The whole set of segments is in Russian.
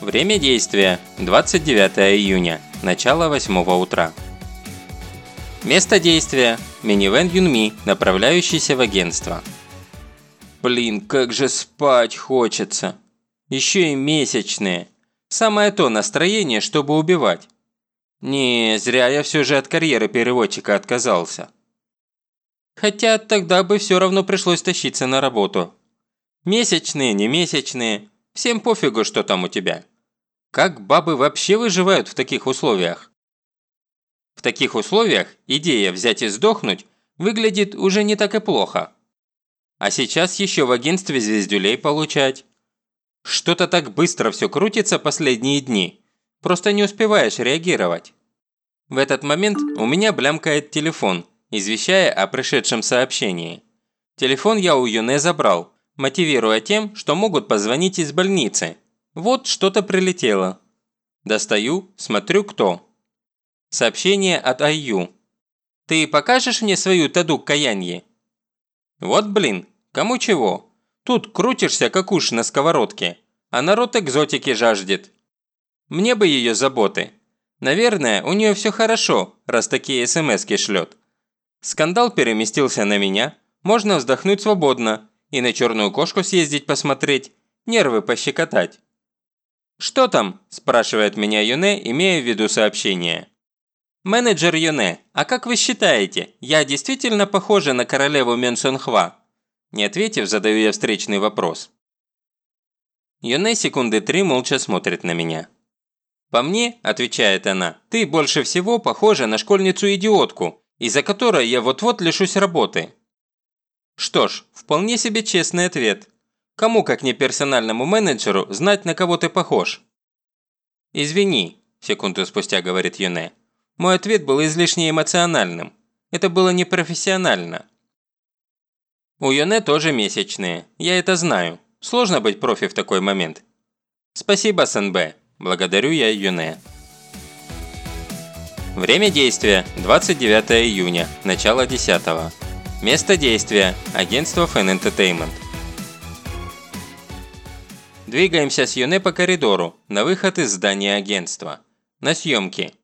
Время действия – 29 июня, начало 8 утра. Место действия – минивэн Юнми, направляющийся в агентство. Блин, как же спать хочется. Еще и месячные. Самое то настроение, чтобы убивать. Не, зря я все же от карьеры переводчика отказался. Хотя тогда бы все равно пришлось тащиться на работу. Месячные, не месячные, всем пофигу, что там у тебя. Как бабы вообще выживают в таких условиях? В таких условиях идея взять и сдохнуть выглядит уже не так и плохо. А сейчас еще в агентстве звездюлей получать. Что-то так быстро все крутится последние дни. Просто не успеваешь реагировать. В этот момент у меня блямкает телефон, извещая о пришедшем сообщении. Телефон я у Юне забрал, мотивируя тем, что могут позвонить из больницы, вот что-то прилетело. Достаю, смотрю кто. Сообщение от Айю. «Ты покажешь мне свою таду каянье?» «Вот блин, кому чего. Тут крутишься, как уж на сковородке, а народ экзотики жаждет. Мне бы ее заботы. Наверное, у нее все хорошо, раз такие смски шлет. Скандал переместился на меня, можно вздохнуть свободно и на черную кошку съездить посмотреть, нервы пощекотать. «Что там?» – спрашивает меня Юне, имея в виду сообщение. «Менеджер Юне, а как вы считаете, я действительно похожа на королеву Мюнсенхва?» Не ответив, задаю я встречный вопрос. Юне секунды три молча смотрит на меня. «По мне», – отвечает она, – «ты больше всего похожа на школьницу-идиотку, из-за которой я вот-вот лишусь работы». Что ж, вполне себе честный ответ. Кому, как не персональному менеджеру, знать, на кого ты похож? «Извини», – секунду спустя говорит Юне. «Мой ответ был излишне эмоциональным. Это было непрофессионально». У Юне тоже месячные, я это знаю. Сложно быть профи в такой момент. Спасибо, СНБ. Благодарю я Юне. Время действия – 29 июня, начало 10 -го. Место действия – агентство Fan Entertainment. Двигаемся с Юне по коридору, на выход из здания агентства. На съемки.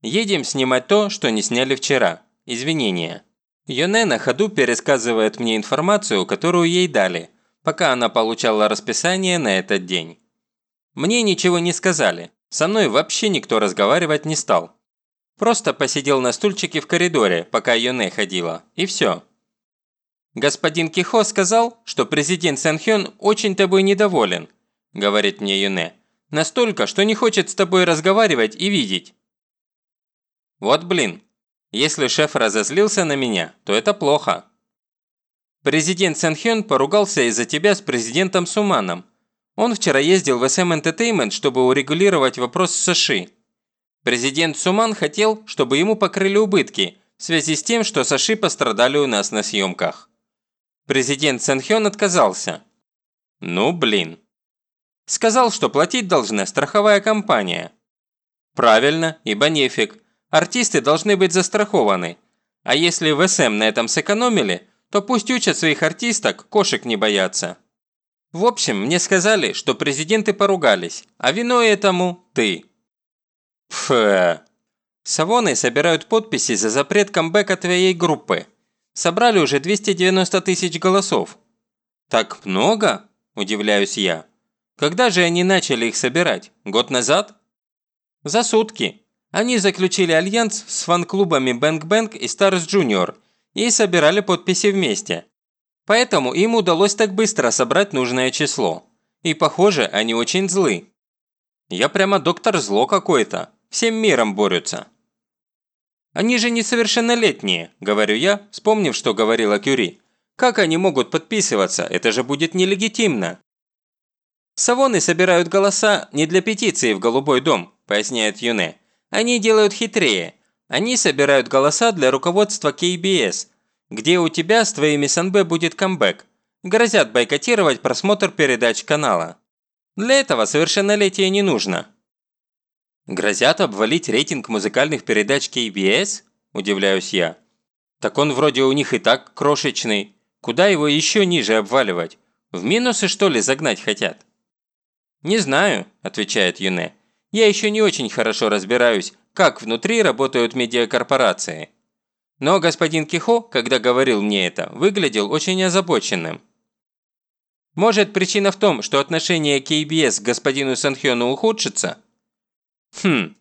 Едем снимать то, что не сняли вчера. Извинения. Юне на ходу пересказывает мне информацию, которую ей дали, пока она получала расписание на этот день. Мне ничего не сказали, со мной вообще никто разговаривать не стал. Просто посидел на стульчике в коридоре, пока Юне ходила, и все. «Господин Кихо сказал, что президент Сэнхён очень тобой недоволен», – говорит мне Юне. «Настолько, что не хочет с тобой разговаривать и видеть». Вот блин, если шеф разозлился на меня, то это плохо. Президент Сэнхён поругался из-за тебя с президентом Суманом. Он вчера ездил в SM Entertainment, чтобы урегулировать вопрос с Саши. Президент Суман хотел, чтобы ему покрыли убытки в связи с тем, что Саши пострадали у нас на съемках. Президент Сэнхён отказался. Ну блин. Сказал, что платить должна страховая компания. Правильно, ибо нефиг. Артисты должны быть застрахованы. А если в СМ на этом сэкономили, то пусть учат своих артисток кошек не бояться. В общем, мне сказали, что президенты поругались, а виной этому ты. Пф. Савоны собирают подписи за запрет камбэка твоей группы. Собрали уже 290 тысяч голосов. Так много? Удивляюсь я. Когда же они начали их собирать? Год назад? За сутки. Они заключили альянс с фан-клубами Бэнк Бэнк и Stars Junior и собирали подписи вместе. Поэтому им удалось так быстро собрать нужное число. И похоже, они очень злы. Я прямо доктор зло какой-то. Всем миром борются. «Они же несовершеннолетние», – говорю я, вспомнив, что говорила Кюри. «Как они могут подписываться? Это же будет нелегитимно». «Савоны собирают голоса не для петиции в Голубой дом», – поясняет Юне. «Они делают хитрее. Они собирают голоса для руководства KBS, где у тебя с твоими СНБ будет камбэк. Грозят бойкотировать просмотр передач канала. Для этого совершеннолетие не нужно. Грозят обвалить рейтинг музыкальных передач KBS? Удивляюсь я. Так он вроде у них и так крошечный. Куда его еще ниже обваливать? В минусы что ли загнать хотят? «Не знаю», – отвечает Юне. «Я еще не очень хорошо разбираюсь, как внутри работают медиакорпорации. Но господин Кихо, когда говорил мне это, выглядел очень озабоченным. Может, причина в том, что отношение KBS к господину Санхёну ухудшится? Хм,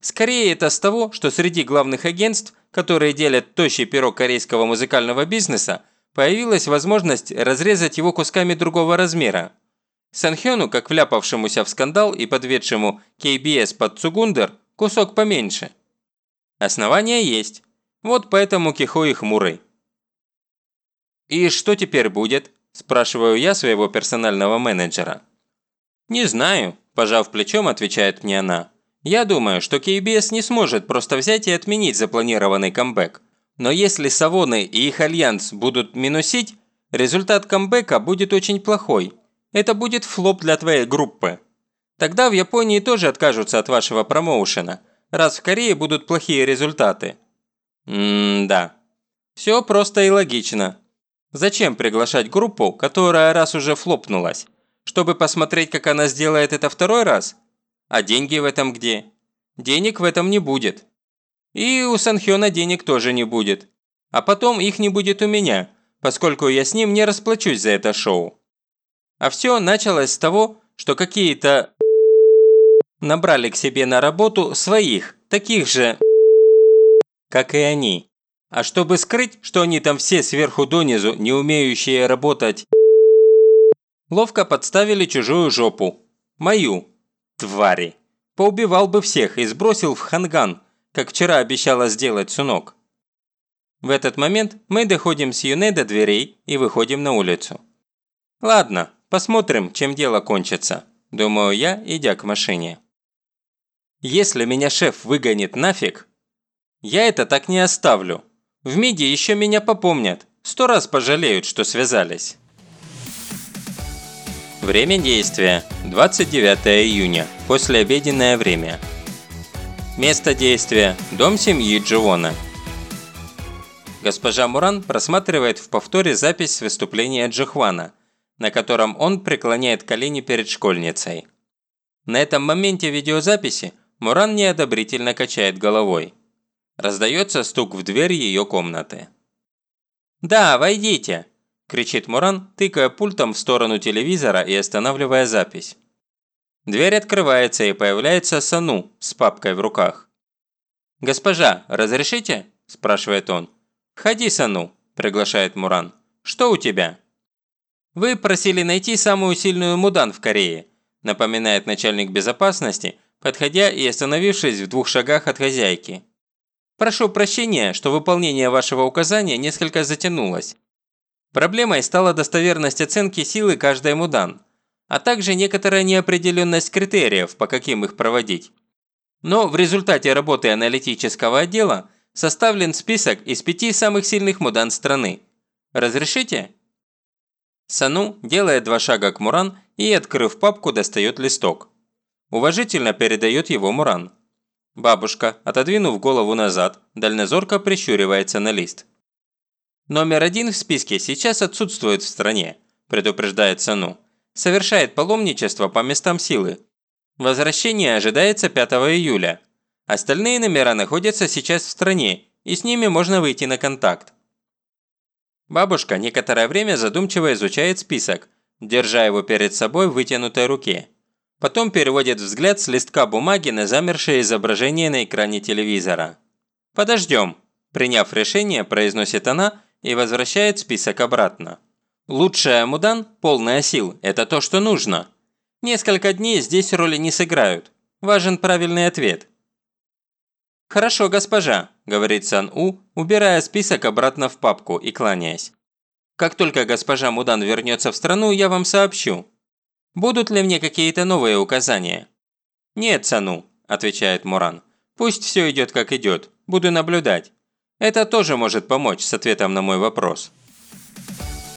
скорее это с того, что среди главных агентств, которые делят тощий пирог корейского музыкального бизнеса, появилась возможность разрезать его кусками другого размера. Санхёну, как вляпавшемуся в скандал и подведшему KBS под Цугундер, кусок поменьше. Основания есть. Вот поэтому Кихо и хмурый. «И что теперь будет?» – спрашиваю я своего персонального менеджера. «Не знаю», – пожав плечом, отвечает мне она. «Я думаю, что KBS не сможет просто взять и отменить запланированный камбэк. Но если Савоны и их альянс будут минусить, результат камбэка будет очень плохой. Это будет флоп для твоей группы. Тогда в Японии тоже откажутся от вашего промоушена, раз в Корее будут плохие результаты. М-да. Все просто и логично. Зачем приглашать группу, которая раз уже флопнулась? Чтобы посмотреть, как она сделает это второй раз? А деньги в этом где? Денег в этом не будет. И у Санхёна денег тоже не будет. А потом их не будет у меня, поскольку я с ним не расплачусь за это шоу. А все началось с того, что какие-то набрали к себе на работу своих, таких же, как и они. А чтобы скрыть, что они там все сверху донизу, не умеющие работать, ловко подставили чужую жопу. Мою. Твари. Поубивал бы всех и сбросил в ханган, как вчера обещала сделать Сунок. В этот момент мы доходим с Юне до дверей и выходим на улицу. Ладно, посмотрим, чем дело кончится, думаю я, идя к машине. Если меня шеф выгонит нафиг, я это так не оставлю. В МИДе еще меня попомнят, сто раз пожалеют, что связались. Время действия – 29 июня, послеобеденное время – Место действия – дом семьи Дживона. Госпожа Муран просматривает в повторе запись выступления Джихвана, на котором он преклоняет колени перед школьницей. На этом моменте видеозаписи Муран неодобрительно качает головой. Раздается стук в дверь ее комнаты. «Да, войдите!» – кричит Муран, тыкая пультом в сторону телевизора и останавливая запись. Дверь открывается и появляется Сану с папкой в руках. «Госпожа, разрешите?» – спрашивает он. «Входи, Сану», – приглашает Муран. «Что у тебя?» «Вы просили найти самую сильную Мудан в Корее», – напоминает начальник безопасности, подходя и остановившись в двух шагах от хозяйки. «Прошу прощения, что выполнение вашего указания несколько затянулось. Проблемой стала достоверность оценки силы каждой Мудан а также некоторая неопределенность критериев, по каким их проводить. Но в результате работы аналитического отдела составлен список из пяти самых сильных мудан страны. Разрешите? Сану делает два шага к Муран и, открыв папку, достает листок. Уважительно передает его Муран. Бабушка, отодвинув голову назад, дальнозорко прищуривается на лист. «Номер один в списке сейчас отсутствует в стране», – предупреждает Сану совершает паломничество по местам силы. Возвращение ожидается 5 июля. Остальные номера находятся сейчас в стране, и с ними можно выйти на контакт. Бабушка некоторое время задумчиво изучает список, держа его перед собой в вытянутой руке. Потом переводит взгляд с листка бумаги на замершее изображение на экране телевизора. «Подождем», – приняв решение, произносит она и возвращает список обратно. Лучшая Мудан, полная сил, это то, что нужно. Несколько дней здесь роли не сыграют. Важен правильный ответ. «Хорошо, госпожа», – говорит Сан-У, убирая список обратно в папку и кланяясь. «Как только госпожа Мудан вернется в страну, я вам сообщу. Будут ли мне какие-то новые указания?» «Нет, Сану», – отвечает Муран. «Пусть все идет как идет. Буду наблюдать. Это тоже может помочь с ответом на мой вопрос».